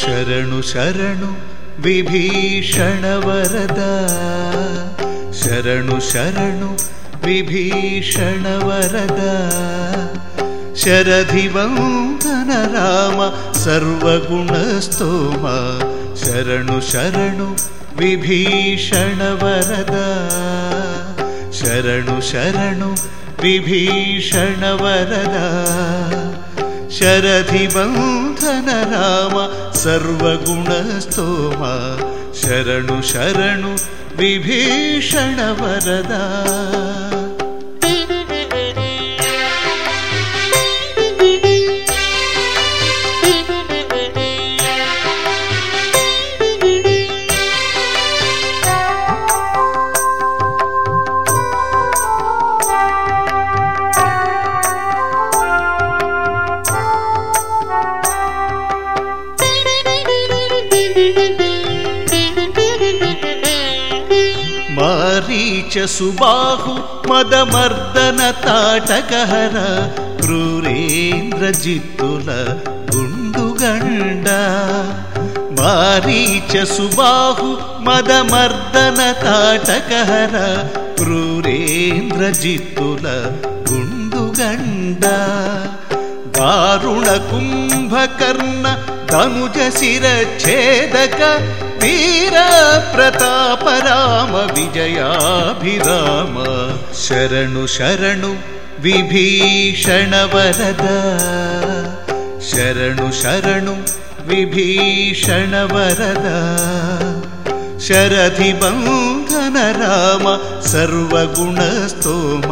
ಶರಣು ಶರಣು ವಿಭೀಷಣ ವರದ ಶರಣು ಶರಣು ವಿಭೀಷಣ ವರದ शरधिवन्दन राम सर्वगुणस्तोम। शरणु शरणु विभीषणवरद। शरणु शरणु विभीषणवरद। विभीषणवरदा राम सर्वगुणस्तोम। शरणु शरणु विभीषणवरदा। नीच सुबाहु मदमर्दन ताटकहर क्रूरेन्द्रजित्तुल गुण्डुगण्ड मारीच सुबाहु मदमर्दन ताटकहर क्रूरेन्द्रजित्तुल गुण्डुगण्ड दारुणकुम्भकर्ण धनुज शिरच्छेदक वीरप्रताप राम विजयाभिराम। शरणु शरणु विभीषणवरद। शरणु शरणु विभीषणवरद। शरधिमङ्गनराम सर्वगुणस्तोम।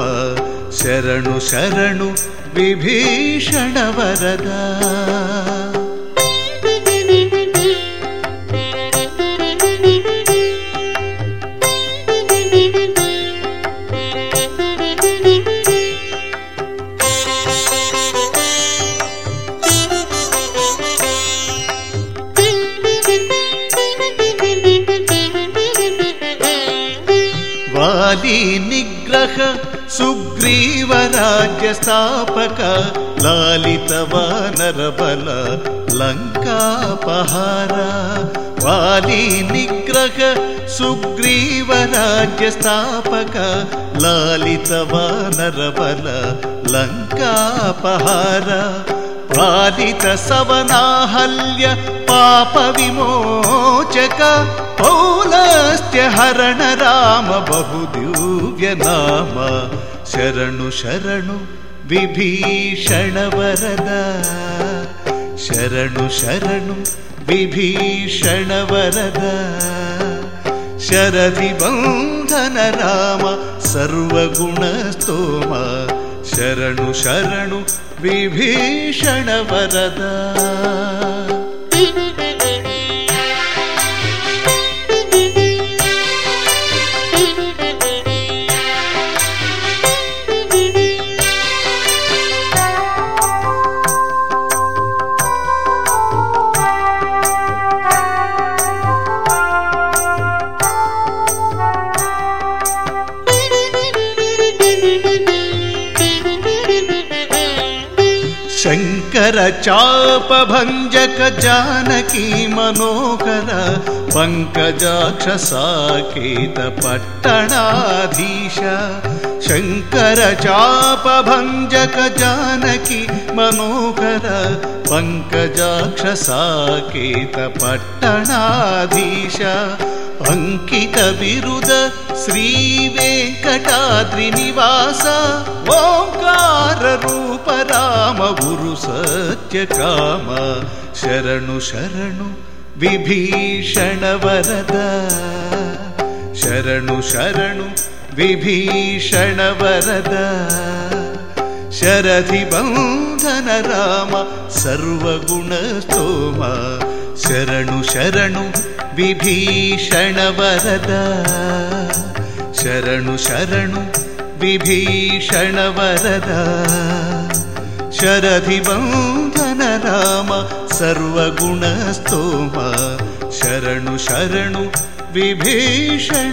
शरणु शरणु विभीषणवरदा। బలి నిగ్రహ సుగ్రీవ రాజ్య స్థాపక లాలిత వానర బల లంకాపహార బలి నిగ్రహ సుగ్రీవ రాజ్య స్థాపక లాలిత వానర బల లంకాపహార పాలిత సవనాహల్య పాప విమోచక ಪೌಲಸ್ತ್ಯ ಹರಣ ರಾಮ ಬಹುದಿವ್ಯ ನಾಮ. ಶರಣು ಶರಣು ವಿಭೀಷಣ ವರದ ಶರಣು ಶರಣು ವಿಭೀಷಣ ವರದ ಶರದಿ ಬಂಧನ ರಾಮ ಸರ್ವಗುಣಸ್ತೋಮ ಶರಣು ಶರಣು ವಿಭೀಷಣ ವರದ शङ्कर चापभञ्जक जानकी मनोहर पङ्कजाक्षसाकेतपट्टणाधीश। शङ्कर चापभञ्जक जानकी मनोकर पङ्कजाक्षसा अङ्कितविरुद श्रीवेङ्कटाद्रिनिवास ओङ्काररूप राम गुरु सत्यकाम शरणु शरणु विभीषणवरद शरणु शरणु विभीषणवरद वरद। शरदिवधन राम सर्वगुणस्तोम शरणु शरणु विभीषणवरद। शरणु शरणु विभीषणवरद। शरधिबन्धन राम सर्वगुणस्तोम। शरणु शरणु विभीषणवरदा।